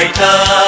là lại ta